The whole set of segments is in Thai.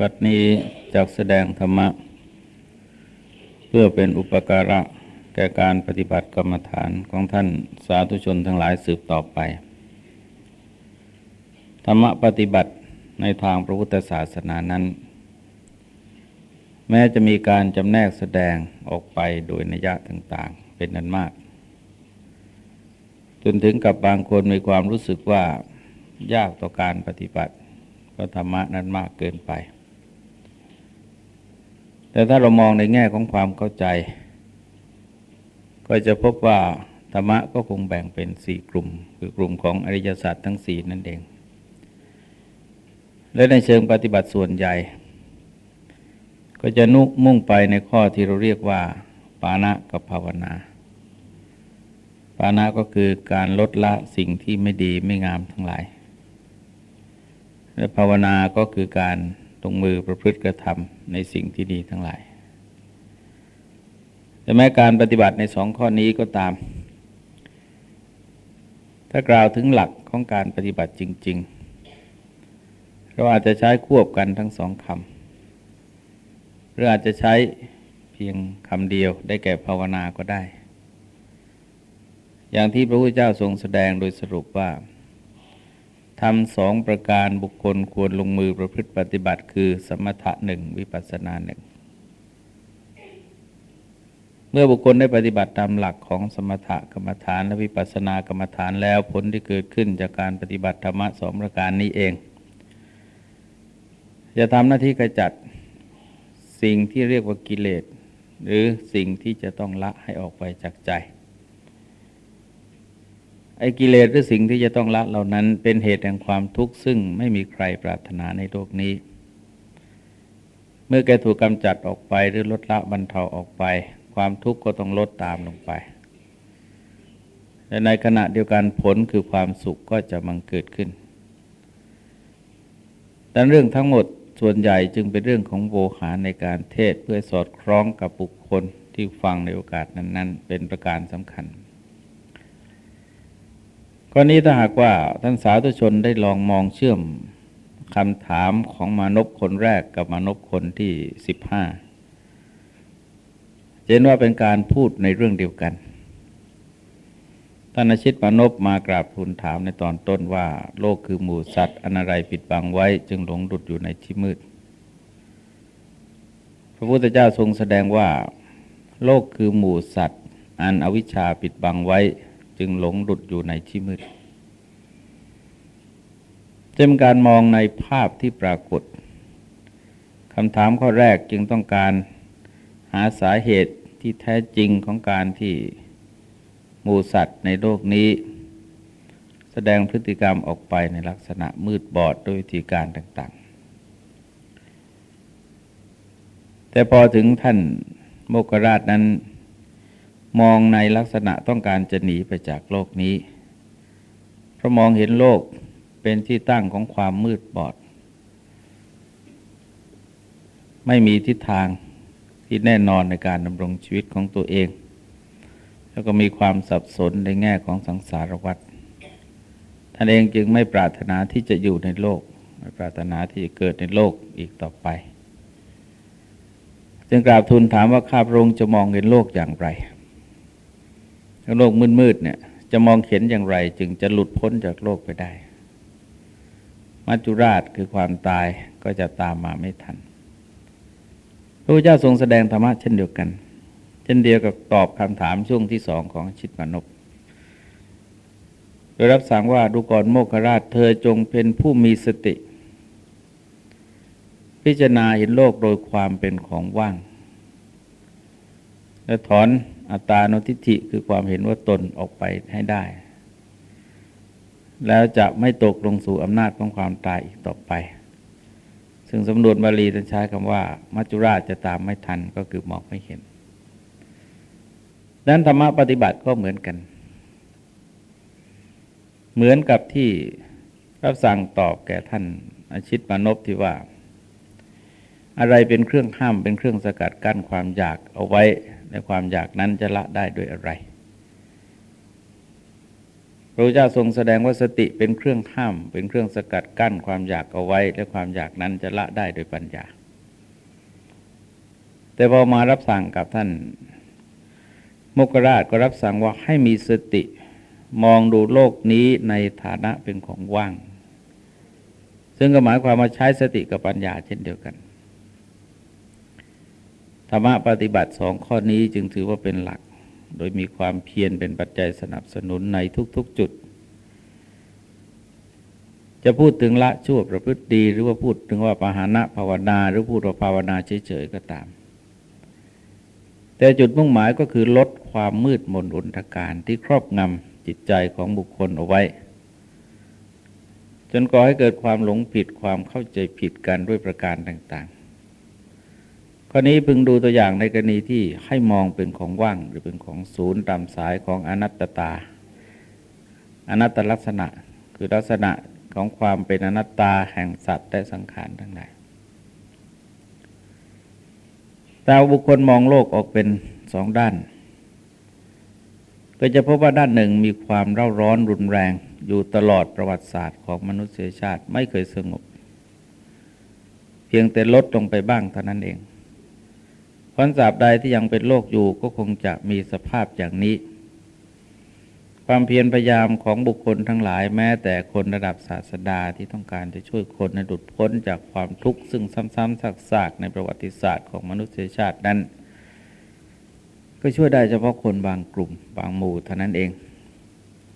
วัดนี้จักแสดงธรรมะ เพื่อเป็นอุปการะแก่การปฏิบัติกรรมฐานของท่านสาธุชนทั้งหลายสืบต่อไป ธรรมะปฏิบัติในทางพระพุทธศาสนานั้น แม้จะมีการจำแนกแสดงออกไปโดยนัยะต่างๆ เป็นนั้นมาก จนถึงกับบางคนมีความรู้สึกว่ายากต่อการปฏิบัติพระธรรมะนั้นมากเกินไป แต่ถ้าเรามองในแง่ของความเข้าใจ ก็จะพบว่าธรรมะก็คงแบ่งเป็นสี่กลุ่ม คือกลุ่มของอริยศาสัจทั้งสี่นั่นเอง และในเชิงปฏิบัติส่วนใหญ่ ก็จะนุมุ่งไปในข้อที่เราเรียกว่า ปานะกับภาวนา ปานะก็คือการลดละสิ่งที่ไม่ดีไม่งามทั้งหลาย และภาวนาก็คือการ ตรงมือประพฤติกระทำในสิ่งที่ดีทั้งหลาย แต่แม้การปฏิบัติในสองข้อนี้ก็ตาม ถ้ากล่าวถึงหลักของการปฏิบัติจริง ๆ เราอาจจะใช้ควบกันทั้งสองคำหรืออาจจะใช้เพียงคำเดียวได้แก่ภาวนาก็ได้ อย่างที่พระพุทธเจ้าทรงแสดงโดยสรุปว่า ทำสองประการบุคคลควรลงมือประพฤติปฏิบัติ คือสมถะหนึ่งวิปัสสนาหนึ่งเมื่อบุคคลได้ปฏิบัติตามหลักของสมถะกรรมฐานและวิปัสสนากรรมฐานแล้วผลที่เกิดขึ้นจากการปฏิบัติธรรมสองประการนี้เอง จะทำหน้าที่กระจัดสิ่งที่เรียกว่ากิเลส หรือสิ่งที่จะต้องละให้ออกไปจากใจ ไอ้กิเลสหรือสิ่งที่จะต้องละเหล่านั้นเป็นเหตุแห่งความทุกข์ซึ่งไม่มีใครปรารถนาในโลกนี้ เมื่อแกถูกกำจัดออกไปหรือลดละบรรเทาออกไป ความทุกข์ก็ต้องลดตามลงไปและในขณะเดียวกันผลคือความสุขก็จะมังเกิดขึ้น แต่เรื่องทั้งหมดส่วนใหญ่จึงเป็นเรื่องของโวหารในการเทศเพื่อสอดคล้องกับบุคคลที่ฟังในโอกาสนั้น ๆ เป็นประการสำคัญ ข้อนี้ถ้าหากว่าท่านสาธุชนได้ลองมองเชื่อมคำถามของมานพคนแรกกับมานพคนที่สิบห้าเห็นว่าเป็นการพูดในเรื่องเดียวกันท่านอาชิตมานพมากราบทูลถามในตอนต้นว่า โลกคือหมู่สัตว์อันอะไรปิดบังไว้ จึงหลงดุดอยู่ในที่มืด พระพุทธเจ้าทรงแสดงว่า โลกคือหมู่สัตว์ อันอวิชชาปิดบังไว้ จึงหลงหลุดอยู่ในที่มืดจะเป็นการมองในภาพที่ปรากฏคำถามข้อแรกจึงต้องการหาสาเหตุที่แท้จริงของการที่หมูสัตว์ในโลกนี้ แสดงพฤติกรรมออกไปในลักษณะมืดบอดด้วยวิธีการต่าง ๆ แต่พอถึงท่านโมกราชนั้น มองในลักษณะต้องการจะหนีไปจากโลกนี้ เพราะมองเห็นโลกเป็นที่ตั้งของความมืดบอด ไม่มีทิศทางที่แน่นอนในการดำรงชีวิตของตัวเอง แล้วก็มีความสับสนในแง่ของสังสารวัฏท่านเองจึงไม่ปรารถนาที่จะอยู่ในโลก ไม่ปรารถนาที่จะเกิดในโลกอีกต่อไป จึงกราบทูลถามว่าข้าพระองค์จะมองเห็นโลกอย่างไร โลกมืดๆเนี่ยจะมองเห็นอย่างไร จึงจะหลุดพ้นจากโลกไปได้ มัจจุราชคือความตายก็จะตามมาไม่ทัน พระพุทธเจ้าทรงแสดงธรรมะเช่นเดียวกัน เช่นเดียวกับตอบคำถามช่วงที่สองของชิตมนพโดยรับสั่งว่าดูก่อนโมคราชเธอจงเป็นผู้มีสติ พิจารณาเห็นโลกโดยความเป็นของว่าง และถอน อัตตาโนทิฏฐิคือความเห็นว่าตนออกไปให้ได้ แล้วจะไม่ตกลงสู่อำนาจของความตายอีกต่อไป ซึ่งสำนวนบาลีจะใช้คำว่า มัจจุราชจะตามไม่ทันก็คือมองไม่เห็นดังนั้นธรรมะปฏิบัติก็เหมือนกัน เหมือนกับที่รับสั่งตอบแก่ท่านอาชิตมานพที่ว่า อะไรเป็นเครื่องห้ามเป็นเครื่องสกัดกั้นความอยากเอาไว้ ในความอยากนั้นจะละได้ด้วยอะไร พระเจ้าทรงแสดงว่าสติเป็นเครื่องห้าม เป็นเครื่องสกัดกั้นความอยากเอาไว้ และความอยากนั้นจะละได้โดยปัญญา แต่พอมารับสั่งกับท่านมกราชก็รับสั่งว่าให้มีสติมองดูโลกนี้ในฐานะเป็นของว่าง ซึ่งก็หมายความว่าใช้สติกับปัญญาเช่นเดียวกัน ธรรมะปฏิบัติสองข้อนี้จึงถือว่าเป็นหลัก โดยมีความเพียรเป็นปัจจัยสนับสนุนในทุกๆจุด จะพูดถึงละชั่วประพฤติดี หรือว่าพูดถึงว่าปหานะภาวนา หรือพูดว่าภาวนาเฉยๆก็ตาม แต่จุดมุ่งหมายก็คือลดความมืดมนอุนทการที่ครอบงำจิตใจของบุคคลเอาไว้ จนก่อให้เกิดความหลงผิดความเข้าใจผิดกันด้วยประการต่างๆ ข้อนี้พึงดูตัวอย่างในกรณีที่ให้มองเป็นของว่างหรือเป็นของศูนย์ตามสายของอนัตตา อนัตตลักษณะคือลักษณะของความเป็นอนัตตาแห่งสัตว์และสังขารทั้งหลายแต่บุคคลมองโลกออกเป็นสองด้าน ก็จะพบว่าด้านหนึ่งมีความเร่าร้อนรุนแรง อยู่ตลอดประวัติศาสตร์ของมนุษยชาติไม่เคยสงบ เพียงแต่ลดลงไปบ้างเท่านั้นเอง พรสาบใดที่ยังเป็นโลกอยู่ก็คงจะมีสภาพอย่างนี้ ความเพียรพยายามของบุคคลทั้งหลายแม้แต่คนระดับศาสดาที่ต้องการจะช่วยคนในดุดพ้นจากความทุกข์ซึ่งซ้ำๆซากๆในประวัติศาสตร์ของมนุษยชาตินั้น ก็ช่วยได้เฉพาะคนบางกลุ่มบางหมู่เท่านั้นเอง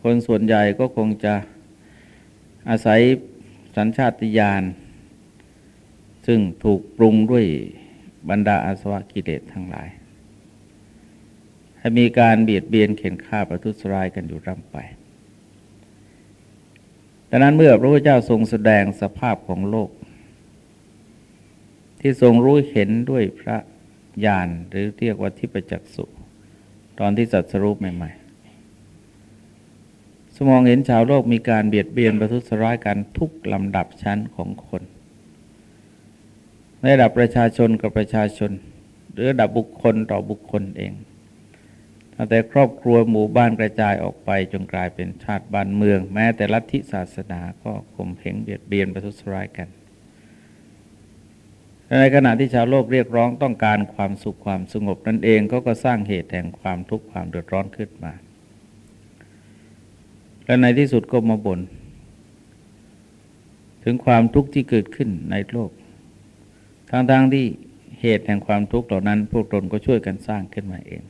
คนส่วนใหญ่ก็คงจะอาศัยสัญชาติญาณซึ่งถูกปรุงด้วย บรรดาอาสวะกิเลสทั้งหลาย ให้มีการเบียดเบียนเข็นฆ่าประทุษร้ายกันอยู่ร่ำไปดังนั้นเมื่อพระพุทธเจ้าทรงแสดงสภาพของโลก ที่ทรงรู้เห็นด้วยพระญาณหรือเรียกว่าทิปจักสุตอนที่สัตสรูปใหม่ๆ สมองเห็นชาวโลกมีการเบียดเบียนประทุษร้ายกันทุกลำดับชั้นของคน ในระดับประชาชนกับประชาชน หรือระดับบุคคลต่อบุคคลเองตั้งแต่ครอบครัวหมู่บ้านกระจายออกไปจนกลายเป็นชาติบ้านเมือง แม้แต่ลัทธิศาสนาก็ข่มเหงเบียดเบียนประทุษร้ายกันในขณะที่ชาวโลกเรียกร้องต้องการความสุขความสงบนั่นเองเขาก็สร้างเหตุแห่งความทุกข์ความเดือดร้อนขึ้นมา และในที่สุดก็มาบน่นถึงความทุกข์ที่เกิดขึ้นในโลก ทางทางที่เหตุแห่งความทุกข์เหล่านั้น พวกตนก็ช่วยกันสร้างขึ้นมาเอง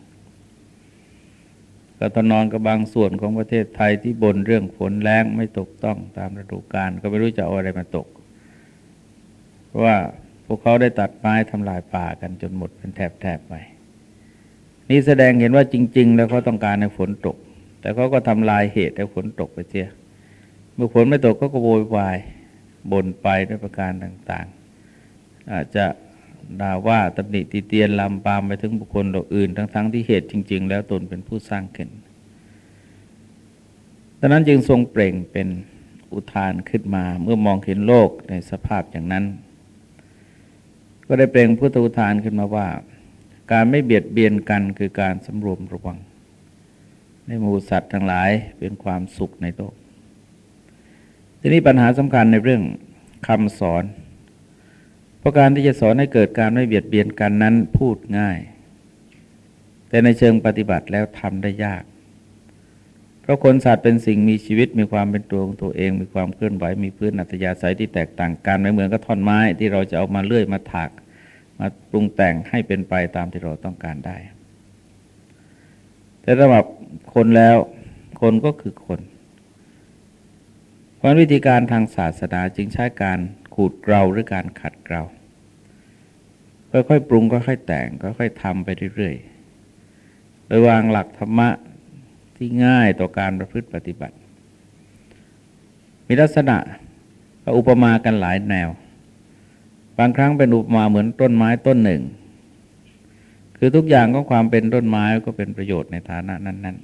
ก็ตอนนอนกับบางส่วนของประเทศไทยที่บนเรื่องฝนแรงไม่ตกต้องตามฤดูกาลก็ไม่รู้จะเอาอะไรมาตก เพราะว่าพวกเขาได้ตัดไม้ทำลายป่ากันจนหมดเป็นแถบๆไป นี่แสดงเห็นว่าจริง ๆ แล้วเขาต้องการให้ฝนตก แต่เขาก็ทำลายเหตุให้ฝนตกไปเสียเมื่อฝนไม่ตกก็โวยวายบ่นไปด้วยประการต่างๆ อาจจะด่าว่าตำหนิตีเตียนลำปามไปถึงบุคคลเหล่าอื่น ทั้งๆที่เหตุจริง ๆ แล้วตนเป็นผู้สร้างขึ้นดังนั้นจึงทรงเปล่งเป็นอุทานขึ้นมาเมื่อมองเห็นโลกในสภาพอย่างนั้น ก็ได้เปล่งพุทธอุทานขึ้นมาว่า การไม่เบียดเบียนกันคือการสำรวมระวัง ในหมู่สัตว์ทั้งหลายเป็นความสุขในโลก ทีนี้ปัญหาสำคัญในเรื่องคำสอน เพราะการที่จะสอนให้เกิดการไม่เบียดเบียนกันนั้นพูดง่าย แต่ในเชิงปฏิบัติแล้วทำได้ยาก เพราะคนสัตว์เป็นสิ่งมีชีวิตมีความเป็นตัวของตัวเอง มีความเคลื่อนไหวมีพื้นอัตยาศัยที่แตกต่างกันไม่เหมือนกับท่อนไม้ที่เราจะเอามาเลื่อยมาถากมาปรุงแต่งให้เป็นไปตามที่เราต้องการได้ แต่สำหรับคนแล้วคนก็คือคนความวิธีการทางศาสนาจึงใช้การ ขูดเกลาหรือการขัดเกลาค่อยๆปรุงค่อยๆแต่งค่อยๆทำไปเรื่อยๆโดยวางหลักธรรมะที่ง่ายต่อการประพฤติปฏิบัติ มีลักษณะอุปมากันหลายแนว บางครั้งเป็นอุปมาเหมือนต้นไม้ต้นหนึ่ง คือทุกอย่างของความเป็นต้นไม้ก็เป็นประโยชน์ในฐานะนั้น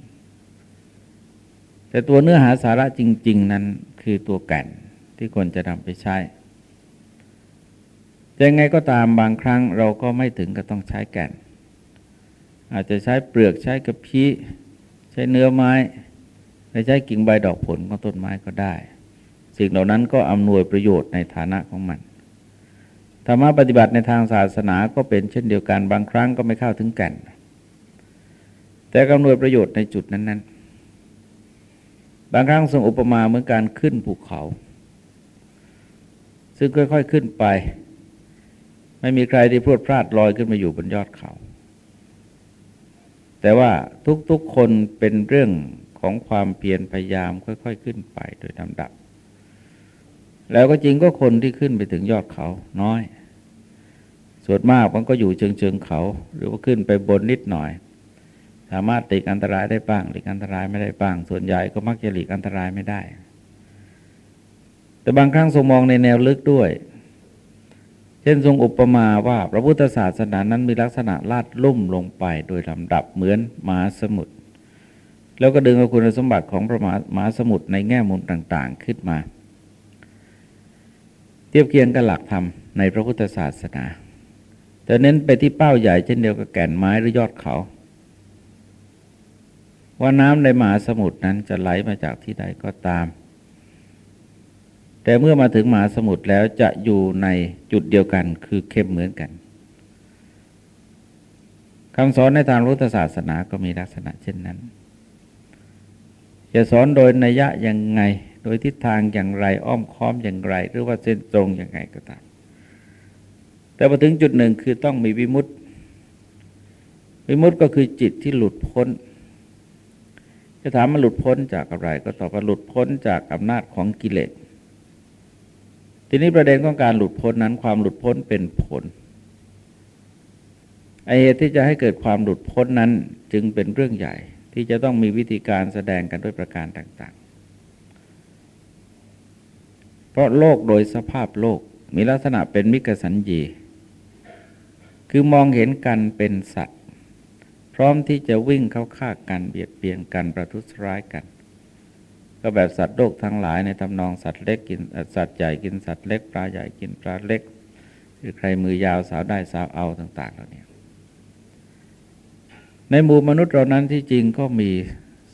ๆ แต่ตัวเนื้อหาสาระจริง ๆ นั้นคือตัวแก่นที่คนจะนำไปใช้ ยังไงก็ตามบางครั้งเราก็ไม่ถึงกับต้องใช้แก่น อาจจะใช้เปลือกใช้กระพี้ใช้เนื้อไม้ในและใช้กิ่งใบดอกผลของต้นไม้ก็ได้ สิ่งเหล่านั้นก็อำนวยประโยชน์ในฐานะของมันธรรมะปฏิบัติในทางศาสนาก็เป็นเช่นเดียวกันบางครั้งก็ไม่เข้าถึงแก่น แต่กำนวยประโยชน์ในจุดนั้น ๆ บางครั้งทรงอุปมาเหมือนการขึ้นภูเขา ซึ่งค่อย ๆ ขึ้นไป ไม่มีใครที่พรวดพลาดลอยขึ้นมาอยู่บนยอดเขา แต่ว่าทุกๆคนเป็นเรื่องของความเพียรพยายามค่อย ๆ ขึ้นไปโดยลำดับ แล้วก็จริงก็คนที่ขึ้นไปถึงยอดเขาน้อย ส่วนมากมันก็อยู่เชิงเชิงเขา หรือว่าขึ้นไปบนนิดหน่อย สามารถหลีกอันตรายได้บ้างหลีกอันตรายไม่ได้บ้าง ส่วนใหญ่ก็มักจะหลีกอันตรายไม่ได้ แต่บางครั้งทรงมองในแนวลึกด้วย เช่นทรงอุปมาว่าพระพุทธศาสนานั้นมีลักษณะลาดลุ่มลงไปโดยลำดับเหมือนมหาสมุทรแล้วก็ดึงเอาคุณสมบัติของพระมหาสมุทรในแง่มุมต่างๆขึ้นมา เทียบเคียงกับหลักธรรมในพระพุทธศาสนา แต่เน้นไปที่เป้าใหญ่เช่นเดียวกับแก่นไม้หรือยอดเขา ว่าน้ำในมหาสมุทรนั้นจะไหลมาจากที่ใดก็ตาม แต่เมื่อมาถึงมหาสมุทรแล้วจะอยู่ในจุดเดียวกันคือเข้มเหมือนกันคำสอนในทางรุทธศาสนาก็มีลักษณะเช่นนั้น จะสอนโดยนัยยะยังไง โดยทิศทางอย่างไรอ้อมค้อมอย่างไร หรือว่าเส้นตรงอย่างไงก็ตาม แต่พอถึงจุดหนึ่งคือต้องมีวิมุตติ วิมุตติก็คือจิตที่หลุดพ้น จะถามมันหลุดพ้นจากอะไร ก็ตอบว่าหลุดพ้นจากอำนาจของกิเลส ทีนี้ประเด็นของการหลุดพ้นนั้นความหลุดพ้นเป็นผลไอเหตุที่จะให้เกิดความหลุดพ้นนั้นจึงเป็นเรื่องใหญ่ ที่จะต้องมีวิธีการแสดงกันด้วยประการต่าง ๆ เพราะโลกโดยสภาพโลกมีลักษณะเป็นมิกสัญญี คือมองเห็นกันเป็นสัตว์ พร้อมที่จะวิ่งเข้าฆ่ากันเบียดเบียนกันประทุษร้ายกัน ก็แบบสัตว์โลกทั้งหลายในตำนองสัตว์เล็กกินสัตว์ใหญ่กินสัตว์เล็กปลาใหญ่กินปลาเล็ก หรือใครมือยาวสาวได้สาวเอาต่าง ๆ เหล่านี้ในหมู่มนุษย์เรานั้นที่จริงก็มี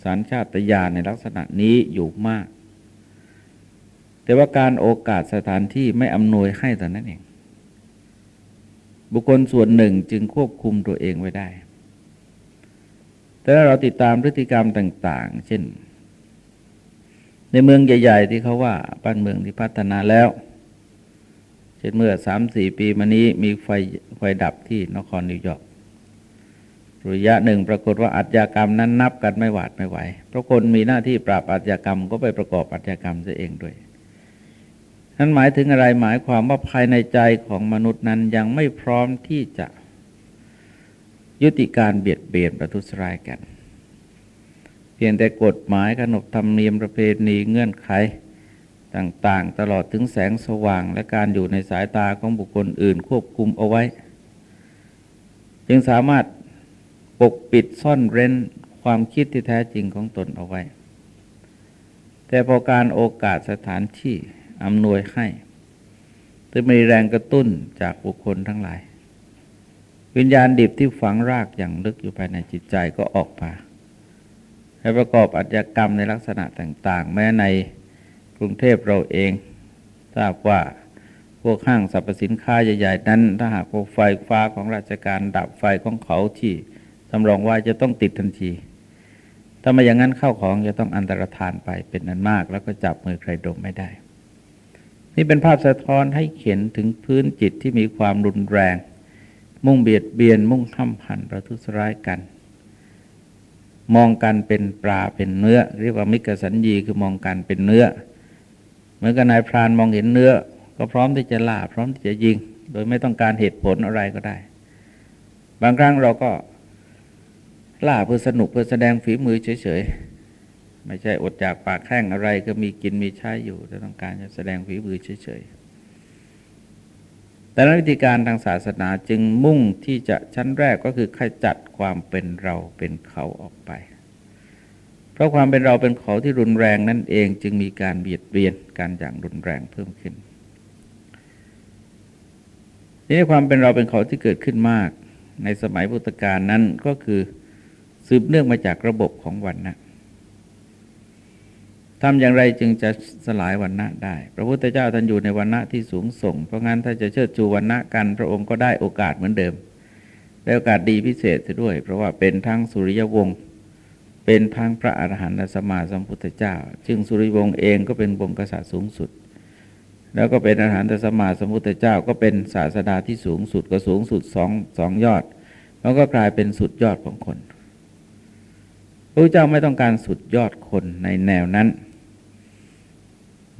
สัญชาตญาณในลักษณะนี้อยู่มาก แต่ว่าการโอกาสสถานที่ไม่อำนวยให้แต่นั้นเอง บุคคลส่วนหนึ่งจึงควบคุมตัวเองไว้ได้ แต่ถ้าเราติดตามพฤติกรรมต่าง ๆ เช่น ในเมืองใหญ่ ๆ ที่เขาว่าบ้านเมืองที่พัฒนาแล้วเช่นเมื่อสามสี่ปีมานี้มีไฟไฟดับที่นครนิวยอร์กระยะหนึ่งปรากฏว่าอาชญากรรมนั้นนับกันไม่หวาดไม่ไหว เพราะคนมีหน้าที่ปราบอาชญากรรมก็ไปประกอบอาชญากรรมซะเองด้วยนั้นหมายถึงอะไรหมายความว่าภายในใจของมนุษย์นั้นยังไม่พร้อมที่จะยุติการเบียดเบียนประทุษร้ายกัน พียงแต่กฎหมายขนบธรรมเนียมประเพณีเงื่อนไขต่างๆ ตลอดถึงแสงสว่าง และการอยู่ในสายตาของบุคคลอื่นควบคุมเอาไว้ จึงสามารถปกปิดซ่อนเร้นความคิดที่แท้จริงของตนเอาไว้ แต่พอการโอกาสสถานที่อำนวยให้จะมีแรงกระตุ้นจากบุคคลทั้งหลาย วิญญาณดิบที่ฝังรากอย่างลึกอยู่ภายในจิตใจก็ออกมา ให้ประกอบอัจฉกรรมในลักษณะต่าง ๆ แม้ในกรุงเทพเราเองทราบว่าพวกห้างสรรพสินค้าใหญ่ๆนั้น ถ้าหากไฟฟ้าของราชการดับไฟของเขาที่สำรองว่าจะต้องติดทันที ถ้าไม่อย่างนั้นเข้าของจะต้องอันตรธานไปเป็นนันมาก แล้วก็จับมือใครดมไม่ได้ นี่เป็นภาพสะท้อนให้เขียนถึงพื้นจิตที่มีความรุนแรง มุ่งเบียดเบียนมุ่งท้ำพันประทุษร้ายกัน มองกันเป็นปลาเป็นเนื้อ เรียกว่ามิกสัญญีคือมองกันเป็นเนื้อ เหมือนกับนายพรานมองเห็นเนื้อ ก็พร้อมที่จะล่าพร้อมที่จะยิง โดยไม่ต้องการเหตุผลอะไรก็ได้ บางครั้งเราก็ล่าเพื่อสนุกเพื่อแสดงฝีมือเฉยๆ ไม่ใช่อดจากปากแข้งอะไรก็มีกินมีใช้อยู่แต่ต้องการจะแสดงฝีมือเฉยๆ แต่วิธีการทางศาสนาจึงมุ่งที่จะชั้นแรกก็คือขจัดความเป็นเราเป็นเขาออกไป เพราะความเป็นเราเป็นเขาที่รุนแรงนั่นเองจึงมีการเบียดเบียนการอย่างรุนแรงเพิ่มขึ้นนี่ความเป็นเราเป็นเขาที่เกิดขึ้นมาก ในสมัยพุทธกาลนั้นก็คือสืบเนื่องมาจากระบบของวันนะ ทำอย่างไรจึงจะสลายวันณะได้ พระพุทธเจ้าท่านอยู่ในวันณะที่สูงส่ง เพราะงั้นถ้าจะเชิดชูวันณะกันพระองค์ก็ได้โอกาสเหมือนเดิม ได้โอกาสดีพิเศษด้วย เพราะว่าเป็นทั้งสุริยวงศ์ เป็นทั้งพระอรหันตสมาสัมพุทธเจ้าจึงสุริวงศ์เองก็เป็นวงกษัตริย์สูงสุด แล้วก็เป็นอรหันตสมมาสัมพุทธเจ้า ก็เป็นศาสดาที่สูงสุดก็สูงสุดสองสองยอด แล้วก็กลายเป็นสุดยอดของคนพระเจ้าไม่ต้องการสุดยอดคนในแนวนั้น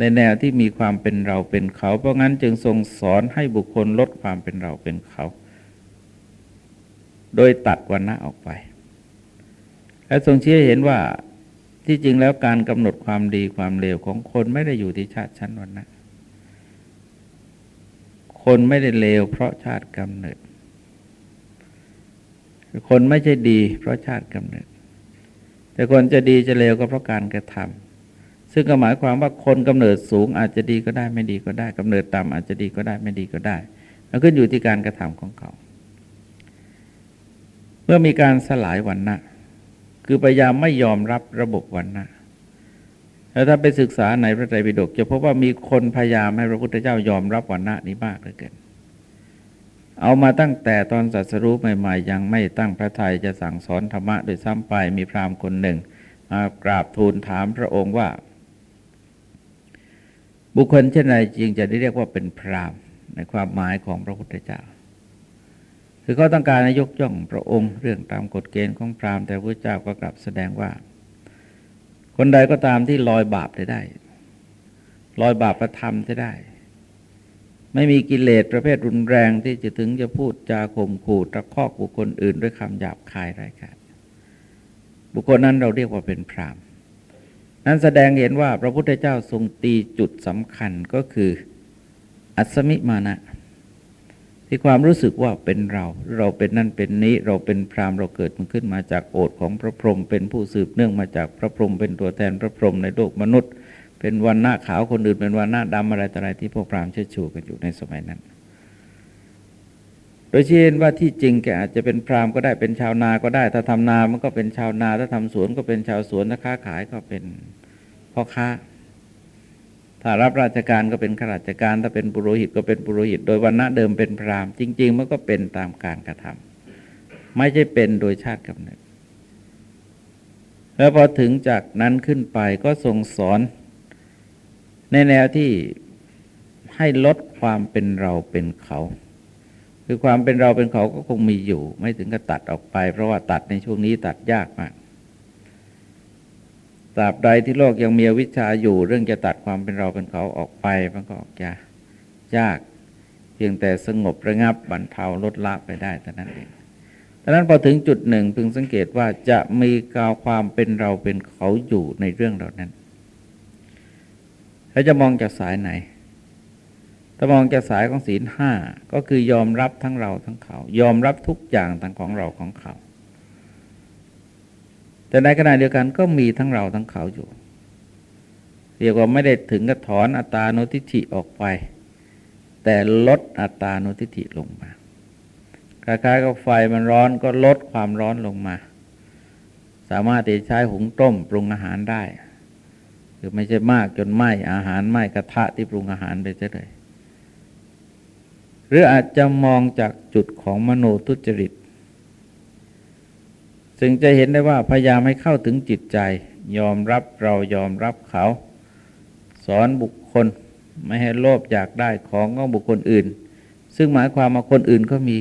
ในแนวที่มีความเป็นเราเป็นเขา เพราะงั้นจึงทรงสอนให้บุคคลลดความเป็นเราเป็นเขา โดยตัดวันณะออกไป และทรงชี้เห็นว่าที่จริงแล้วการกำหนดความดีความเลวของคนไม่ได้อยู่ที่ชาติชั้นวันนะคนไม่ได้เลวเพราะชาติกำเนิด คนไม่ใช่ดีเพราะชาติกำเนิด แต่คนจะดีจะเลวก็เพราะการกระทำ ซึ่งก็หมายความว่าคนกำเนิดสูงอาจจะดีก็ได้ไม่ดีก็ได้กำเนิดต่ำอาจจะดีก็ได้ไม่ดีก็ได้มันขึ้นอยู่ที่การกระทำของเขา เมื่อมีการสลายวันนะคือพยายามไม่ยอมรับระบบวันนะแล้วถ้าไปศึกษาในพระไตรปิฎกจะพบว่ามีคนพยายามให้พระพุทธเจ้ายอมรับวันนะนี้มากเหลือเกินเอามาตั้งแต่ตอนสัสรู้ใหม่ๆ ยังไม่ตั้งพระทัยจะสั่งสอนธรรมะโดยซ้ำไปมีพราหมณ์คนหนึ่งมากราบทูลถามพระองค์ว่า บุคคลเช่นไรจริงจะได้เรียกว่าเป็นพรามในความหมายของพระพุทธเจ้า คือเขาต้องการยกย่องพระองค์เรื่องตามกฎเกณฑ์ของพรามแต่พระเจ้าก็กลับแสดงว่า คนใดก็ตามที่ลอยบาปได้ลอยบาปประธรรมได้ ไม่มีกิเลสประเภทรุนแรงที่จะถึงจะพูดจาข่มขู่ตะคอกบุคคลอื่นด้วยคำหยาบคายไรกันบุคคลนั้นเราเรียกว่าเป็นพราม นั้นแสดงเห็นว่าพระพุทธเจ้าทรงตีจุดสำคัญก็คือ อัศมิมานะที่ความรู้สึกว่าเป็นเรา เราเป็นนั่นเป็นนี้เราเป็นพรามเราเกิดมันขึ้นมาจากโอทของพระพรหมเป็นผู้สืบเนื่องมาจากพระพรหมเป็นตัวแทนพระพรหมในโลกมนุษย์ เป็นวันหน้าขาวคนอื่นเป็นวันหน้าดำอะไรต่ออะไรที่พวกพรามเชิดชูกันอยู่ในสมัยนั้น โดยเช่นว่าที่จริงแกอาจจะเป็นพรามก็ได้เป็นชาวนาก็ได้ ถ้าทำนามันก็เป็นชาวนาถ้าทำสวนก็เป็นชาวสวนถ้าค้าขายก็เป็น พ่อค้า ถ้ารับราชการก็เป็นข้าราชการ ถ้าเป็นปุโรหิตก็เป็นปุโรหิต โดยวันณะเดิมเป็นพราหมณ์จริง ๆ มันก็เป็นตามการกระทำไม่ใช่เป็นโดยชาติกำเนิดแล้วพอถึงจากนั้นขึ้นไปก็ทรงสอน ในแนวที่ให้ลดความเป็นเราเป็นเขา คือความเป็นเราเป็นเขาก็คงมีอยู่ ไม่ถึงกับตัดออกไป เพราะว่าตัดในช่วงนี้ตัดยากมาก ตราบใดที่โลกยังมีวิชาอยู่ เรื่องจะตัดความเป็นเราเป็นเขาออกไปมันก็ออกยากยาก เพียงแต่สงบระงับบรรเทาลดละไปได้แต่นั้นเองดังนั้นพอถึงจุดหนึ่งพึงสังเกตว่าจะมีกาวความเป็นเราเป็นเขาอยู่ในเรื่องเหล่านั้นแล้วจะมองจากสายไหน ถ้ามองจากสายของศีลห้าก็คือยอมรับทั้งเราทั้งเขา ยอมรับทุกอย่างทั้งของเราของเขา แต่ในขณะเดียวกันก็มีทั้งเราทั้งเขาอยู่ เรียกว่าไม่ได้ถึงกับถอนอัตานุทิฏฐิออกไป แต่ลดอัตานุทิฏฐิลงมาคล้ายๆกับไฟมันร้อนก็ลดความร้อนลงมา สามารถที่ใช้หุงต้มปรุงอาหารได้ คือไม่ใช่มากจนไหม้อาหารไหม้กระทะที่ปรุงอาหารไปเลย หรืออาจจะมองจากจุดของมโนทุจริต ซึ่งจะเห็นได้ว่าพยายามให้เข้าถึงจิตใจ ยอมรับเรายอมรับเขา สอนบุคคลไม่ให้โลภอยากได้ของของบุคคลอื่น ซึ่งหมายความว่าคนอื่นก็มี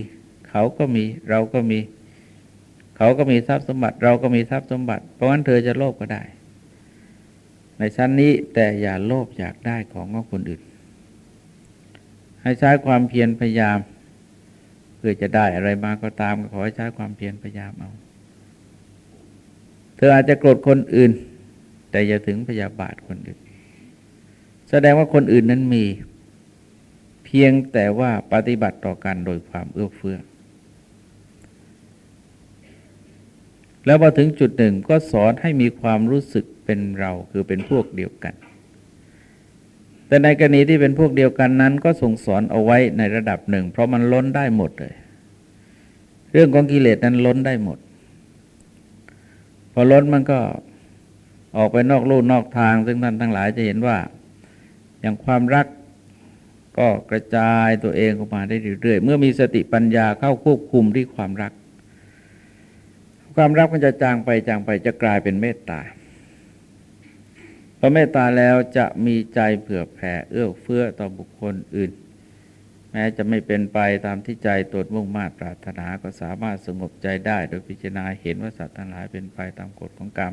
เขาก็มีเราก็มี เขาก็มีทรัพย์สมบัติ เราก็มีทรัพย์สมบัติ เพราะงั้นเธอจะโลภก็ได้ ในชั้นนี้แต่อย่าโลภอยากได้ของของคนอื่น ให้ใช้ความเพียรพยายาม เพื่อจะได้อะไรมาก็ตามก็ขอให้ใช้ความเพียรพยายามเอา ธออาจจะโกรธคนอื่น แต่อย่าถึงพยาบาทคนอื่น แสดงว่าคนอื่นนั้นมี เพียงแต่ว่าปฏิบัติต่อกันโดยความเอื้อเฟื้อ แล้วพอถึงจุดหนึ่งก็สอนให้มีความรู้สึกเป็นเราคือเป็นพวกเดียวกัน แต่ในกรณีที่เป็นพวกเดียวกันนั้น ก็ส่งสอนเอาไว้ในระดับหนึ่ง เพราะมันล้นได้หมดเลย เรื่องของกิเลสนั้นล้นได้หมด พอล้นมันก็ออกไปนอกลู่นอกทาง ซึ่งท่านทั้งหลายจะเห็นว่า อย่างความรักก็กระจายตัวเองออกมาได้เรื่อยๆ เมื่อมีสติปัญญาเข้าควบคุมที่ความรัก ความรักมันจะจางไปจางไปจะกลายเป็นเมตตาพอเมตตาแล้วจะมีใจเผื่อแผ่เอื้อเฟื้อต่อบุคคลอื่น แม้จะไม่เป็นไปตามที่ใจตนมุ่งมา่ปรารถนาก็สามารถสงบใจได้ โดยพิจารณาเห็นว่าสัตว์ทั้งหลายเป็นไปตามกฎของกรรม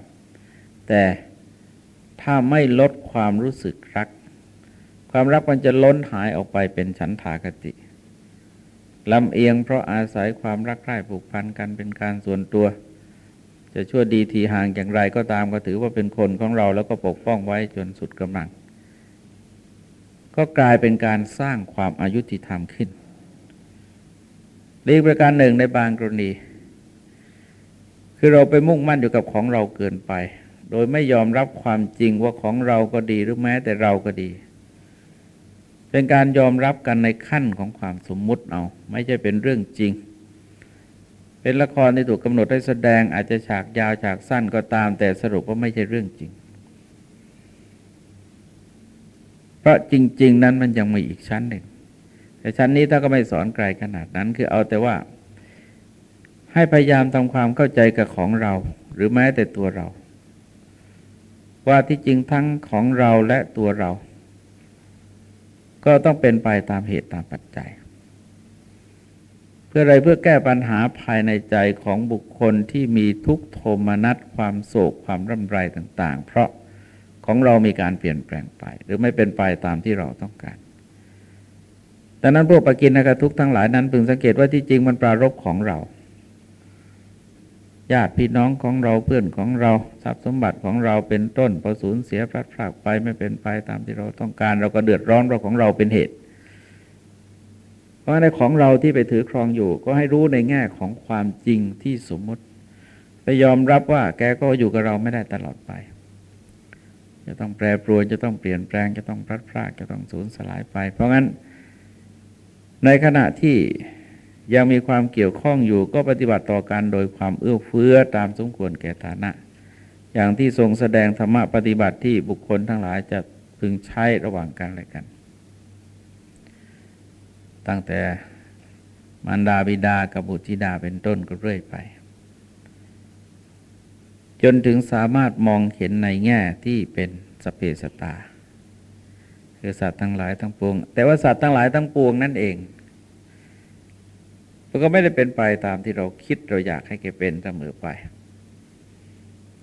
แต่ถ้าไม่ลดความรู้สึกรัก ความรักมันจะล้นหายออกไปเป็นฉันทากติลำเอียงเพราะอาศัยความรักใคร่ผูกพันกันเป็นการส่วนตัว จะชั่วดีทีห่างอย่างไรก็ตามก็ถือว่าเป็นคนของเราแล้วก็ปกป้องไว้จนสุดกำลัง ก็กลายเป็นการสร้างความอายุติธรรมขึ้นอีกประการหนึ่งในบางกรณี คือเราไปมุ่งมั่นอยู่กับของเราเกินไป โดยไม่ยอมรับความจริงว่าของเราก็ดีหรือแม้แต่เราก็ดี เป็นการยอมรับกันในขั้นของความสมมุติเอา ไม่ใช่เป็นเรื่องจริง เป็นละครที่ถูกกำหนดให้แสดงอาจจะฉากยาวฉากสั้นก็ตาม แต่สรุปว่าไม่ใช่เรื่องจริง เพราะจริง ๆ นั้นมันยังมีอีกชั้นหนึ่ง แต่ชั้นนี้ถ้าก็ไม่สอนไกลขนาดนั้นคือเอาแต่ว่า ให้พยายามทำความเข้าใจกับของเรา หรือแม้แต่ตัวเรา ว่าที่จริงทั้งของเราและตัวเรา ก็ต้องเป็นไปตามเหตุตามปัจจัย เพื่ออะไรเพื่อแก้ปัญหาภายในใจของบุคคลที่มีทุกโทมนัสความโศกความร่ำไรต่าง ๆ เพราะ ของเรามีการเปลี่ยนแปลงไป หรือไม่เป็นไปตามที่เราต้องการดังนั้นพวกปกินนะครับทุกทั้งหลายนั้นพึงสังเกตว่าที่จริงมันปรารบของเราญาติพี่น้องของเราเพื่อนของเราทรัพย์สมบัติของเราเป็นต้นพอสูญเสียพลัดพรากไปไม่เป็นไปตามที่เราต้องการ เราก็เดือดร้อนเพราะของเราเป็นเหตุ เพราะในของเราที่ไปถือครองอยู่ ก็ให้รู้ในแง่ของความจริงที่สมมติ ไปยอมรับว่าแกก็อยู่กับเราไม่ได้ตลอดไป จะต้องแปรปรวนจะต้องเปลี่ยนแปลง จะต้องพลัดพรากจะต้องสูญสลายไป เพราะงั้น ในขณะที่ยังมีความเกี่ยวข้องอยู่ก็ปฏิบัติต่อกันโดยความเอื้อเฟื้อตามสมควรแก่ฐานะ อย่างที่ทรงแสดงธรรมะปฏิบัติที่บุคคลทั้งหลายจะพึงใช้ระหว่างกันและกัน ตั้งแต่มารดาบิดากับบุตรธิดาเป็นต้นก็เรื่อยไป จนถึงสามารถมองเห็นในแง่ที่เป็นสเปสตา คือสัตว์ทั้งหลายทั้งปวง แต่ว่าสัตว์ทั้งหลายทั้งปวงนั่นเองมันก็ไม่ได้เป็นไปตามที่เราคิดเราอยากให้แกเป็นเสมอไป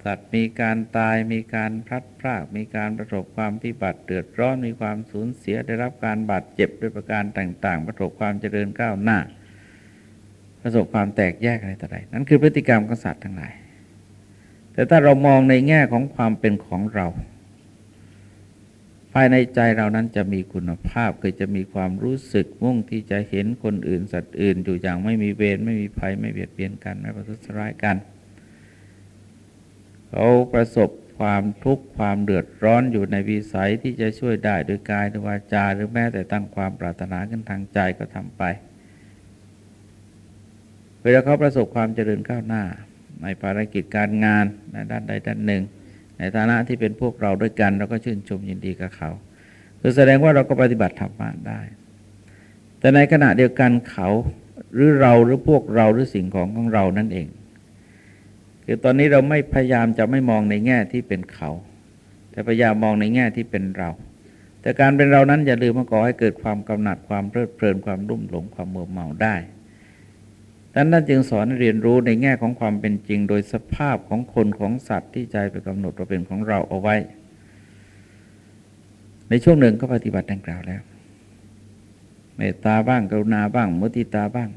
สัตว์มีการตายมีการพลัดพราก มีการประสบความพิบัติเดือดร้อนมีความสูญเสียได้รับการบาดเจ็บด้วยประการต่าง ๆ ประสบความเจริญก้าวหน้า ประสบความแตกแยกอะไรต่ออะไรนั่นคือพฤติกรรมของสัตว์ทั้งหลาย แต่ถ้าเรามองในแง่ของความเป็นของเรา ภายในใจเรานั้นจะมีคุณภาพคือจะมีความรู้สึกมุ่งที่จะเห็นคนอื่น สัตว์อื่น อยู่อย่างไม่มีเวรไม่มีภัยไม่เบียดเบียนกันไม่ประทุษร้ายกัน เขาประสบความทุกข์ความเดือดร้อนอยู่ในวิสัยที่จะช่วยได้โดยกายโดยวาจาหรือแม้แต่ตั้งความปรารถนาขึ้นทางใจก็ทำไป เวลาเขาประสบความเจริญก้าวหน้า ในภารกิจการงานในด้านใดด้านหนึ่ง ในฐานะที่เป็นพวกเราด้วยกัน เราก็ชื่นชมยินดีกับเขา คือแสดงว่าเราก็ปฏิบัติธรรมะได้ แต่ในขณะเดียวกันเขาหรือเราหรือพวกเราหรือสิ่งของของเรานั่นเอง คือตอนนี้เราไม่พยายามจะไม่มองในแง่ที่เป็นเขา แต่พยายามมองในแง่ที่เป็นเรา แต่การเป็นเรานั้นอย่าลืมมาก่อให้เกิดความกำหนัดความเพลิดเพลินความรุ่มหลงความมัวเมาได้ ดังนั้นจึงสอนเรียนรู้ในแง่ของความเป็นจริง โดยสภาพของคนของสัตว์ที่ใจไปกำหนดว่าเป็นของเราเอาไว้ ในช่วงหนึ่งก็ปฏิบัติดังกล่าวแล้ว เมตตาบ้างกรุณาบ้างมุติตาบ้าง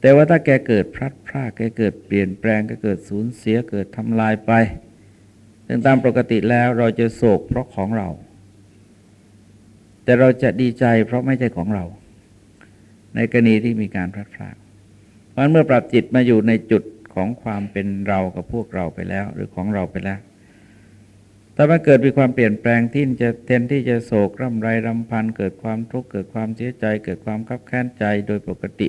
แต่ว่าถ้าแกเกิดพลัดพรากแกเกิดเปลี่ยนแปลงก็เกิดสูญเสียเกิดทำลายไปซึ่งตามปกติแล้วเราจะโศกเพราะของเรา แต่เราจะดีใจเพราะไม่ใช่ของเรา ในกรณีที่มีการพลัดพรากเพราะเมื่อปรับจิตมาอยู่ในจุดของความเป็นเรากับพวกเราไปแล้ว หรือของเราไปแล้วถ้ามันเกิดมีความเปลี่ยนแปลงที่จะเทนที่จะโศกร่ำไรรำพันเกิดความทุกข์เกิดความเสียใจ เกิดความคับแค้นใจโดยปกติ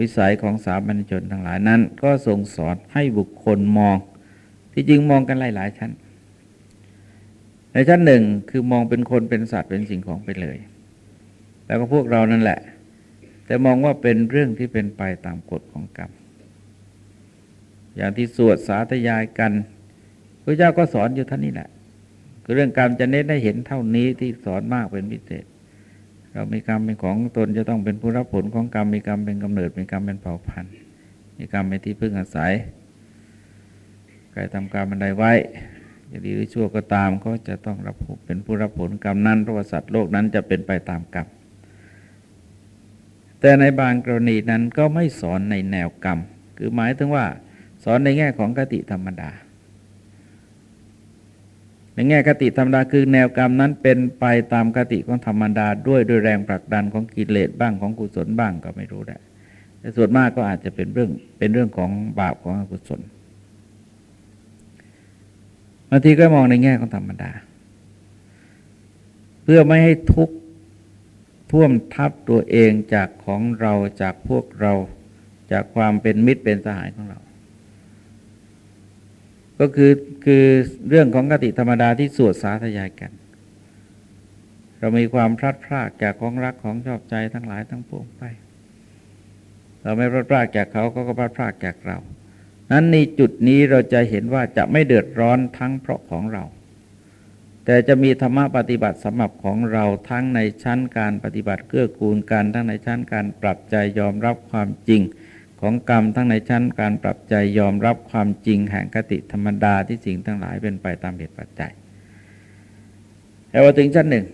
วิสัยของสามัญชนทั้งหลายนั้น ก็ทรงสอนให้บุคคลมอง ที่จริงมองกันหลาย ๆ ชั้น ในชั้นหนึ่งคือมองเป็นคนเป็นสัตว์เป็นสิ่งของไปเลย แล้วก็พวกเรานั่นแหละ แต่มองว่าเป็นเรื่องที่เป็นไปตามกฎของกรรม อย่างที่สวดสาธยายกันพระเจ้าก็สอนอยู่ท่านนี้แหละคือเรื่องกรรมจะเน้นได้เห็นเท่านี้ที่สอนมากเป็นพิเศษ เรามีกรรมเป็นของตนจะต้องเป็นผู้รับผลของกรรมมีกรรมเป็นกำเนิดมีกรรมเป็นเผ่าพันธุ์ มีกรรมเป็นที่พึ่งอาศัยใครทำกรรมอันใดไว้จะดีหรือชั่วก็ตามก็จะต้องรับเป็นผู้รับผลกรรมนั้นเพราะว่าสัตว์โลกนั้นจะเป็นไปตามกรรม แต่ในบางกรณีนั้นก็ไม่สอนในแนวกรรม คือหมายถึงว่า สอนในแง่ของกติธรรมดา ในแง่คติธรรมดาคือแนวกรรมนั้นเป็นไปตามคติของธรรมดา ด้วยด้วยแรงผลักดันของกิเลสบ้างของกุศลบ้างก็ไม่รู้ได้แต่ส่วนมากก็อาจจะเป็นเรื่องเป็นเรื่องของบาปของอกุศลบางทีก็มองในแง่ของธรรมดา เพื่อไม่ให้ทุกข์ ท่วมทับตัวเองจากของเราจากพวกเรา จากความเป็นมิตรเป็นสหายของเรา ก็คือคือเรื่องของกติธรรมดาที่สวดสาธยายกัน เรามีความพลัดพรากจากของรักของชอบใจทั้งหลายทั้งปวงไป เราไม่พลัดพรากจากเขาก็ก็พลัดพรากจากเรา นั้นในจุดนี้เราจะเห็นว่าจะไม่เดือดร้อนทั้งเพราะของเรา แต่จะมีธรรมะปฏิบัติสำหรับของเราทั้งในชั้นการปฏิบัติเกื้อกูลกันทั้งในชั้นการปรับใจยอมรับความจริง ของกรรมทั้งในชั้นการปรับใจยอมรับความจริงแห่งกติธรรมดาที่สิ่งทั้งหลายเป็นไปตามเหตุปัจจัยแต่ว่าถึงชั้นหนึ่ง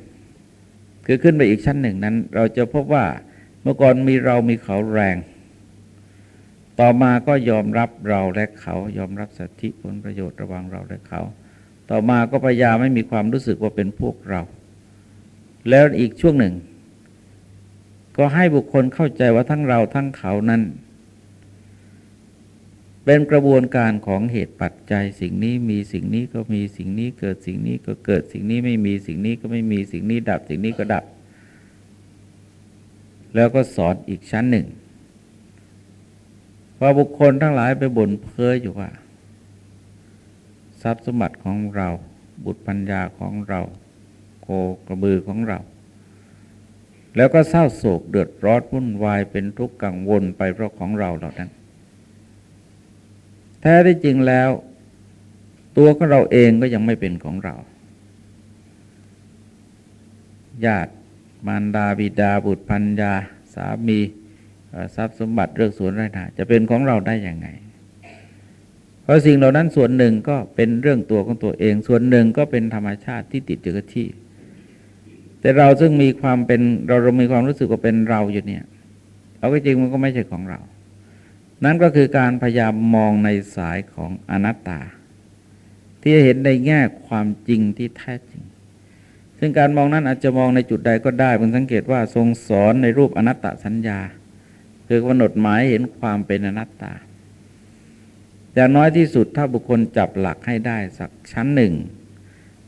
คือขึ้นไปอีกชั้นหนึ่งนั้น เราจะพบว่าเมื่อก่อนมีเรามีเขาแรง ต่อมาก็ยอมรับเราและเขายอมรับสัติผลประโยชน์ระหว่างเราและเขา ต่อมาก็พยายามไม่มีความรู้สึกว่าเป็นพวกเรา แล้วอีกช่วงหนึ่ง ก็ให้บุคคลเข้าใจว่าทั้งเราทั้งเขานั้น เป็นกระบวนการของเหตุปัจจัย สิ่งนี้มีสิ่งนี้ก็มีสิ่งนี้เกิดสิ่งนี้ก็เกิดสิ่งนี้ไม่มีสิ่งนี้ก็ไม่มีสิ่งนี้ดับสิ่งนี้ก็ดับ แล้วก็สอนอีกชั้นหนึ่งพอบุคคลทั้งหลายไปบ่นเพ้ออยู่ว่า ทรัพย์สมบัติของเรา บุตรปัญญาของเรา โคกระบือของเรา แล้วก็เศร้าโศกเดือดร้อนวุ่นวายเป็นทุกข์กังวลไปเพราะของเราเหล่านั้น แท้ที่จริงแล้ว ตัวของเราเองก็ยังไม่เป็นของเราญาติมารดาบิดาบุตรพันยาสามีทรัพย์สมบัติเรื่องสวนไรนาจะเป็นของเราได้ยังไง เพราะสิ่งเหล่านั้นส่วนหนึ่งก็เป็นเรื่องตัวของตัวเอง ส่วนหนึ่งก็เป็นธรรมชาติที่ติดอยู่กับที่ แต่เราซึ่งมีความเป็นเราเรามีความรู้สึกว่าเป็นเราอยู่เนี่ยเอาก็จริงมันก็ไม่ใช่ของเรา นั่นก็คือการพยายามมองในสายของอนัตตา ที่จะเห็นในแง่ความจริงที่แท้จริง ซึ่งการมองนั้นอาจจะมองในจุดใดก็ได้ผมสังเกตว่าทรงสอนในรูปอนัตตสัญญา คือกำหนดหมายเห็นความเป็นอนัตตา อย่างน้อยที่สุดถ้าบุคคลจับหลักให้ได้สักชั้นหนึ่ง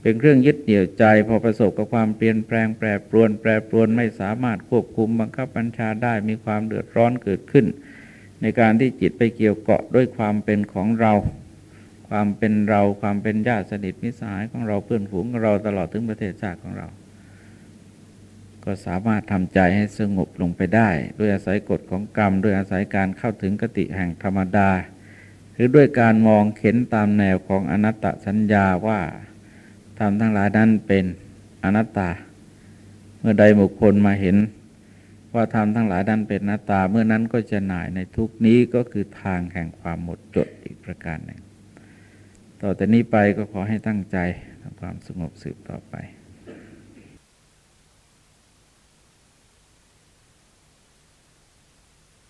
เป็นเครื่องยึดเหนี่ยวใจพอประสบกับความเปลี่ยนแปลงแปรปรวน แปรปรวนไม่สามารถควบคุมบังคับบัญชาได้มีความเดือดร้อนเกิดขึ้น ในการที่จิตไปเกี่ยวเกาะด้วยความเป็นของเรา ความเป็นเราความเป็นญาติสนิทมิสหายของเราเพื่อนฝูงของเราตลอดถึงประเทศชาติของเราก็สามารถทำใจให้สงบลงไปได้ ด้วยอาศัยกฎของกรรม ด้วยอาศัยการเข้าถึงกติแห่งธรรมดา หรือด้วยการมองเข็นตามแนวของอนัตตสัญญาว่าทำทั้งหลายนั้นเป็นอนัตตา เมื่อใดบุคคลมาเห็นว่าธรรมทั้งหลายดันเป็นหน้าตา เมื่อนั้นก็จะหน่ายในทุกนี้ก็คือทางแห่งความหมดจดอีกประการหนึ่ง ต่อแต่นี้ไปก็ขอให้ตั้งใจทำความสงบสืบต่อไป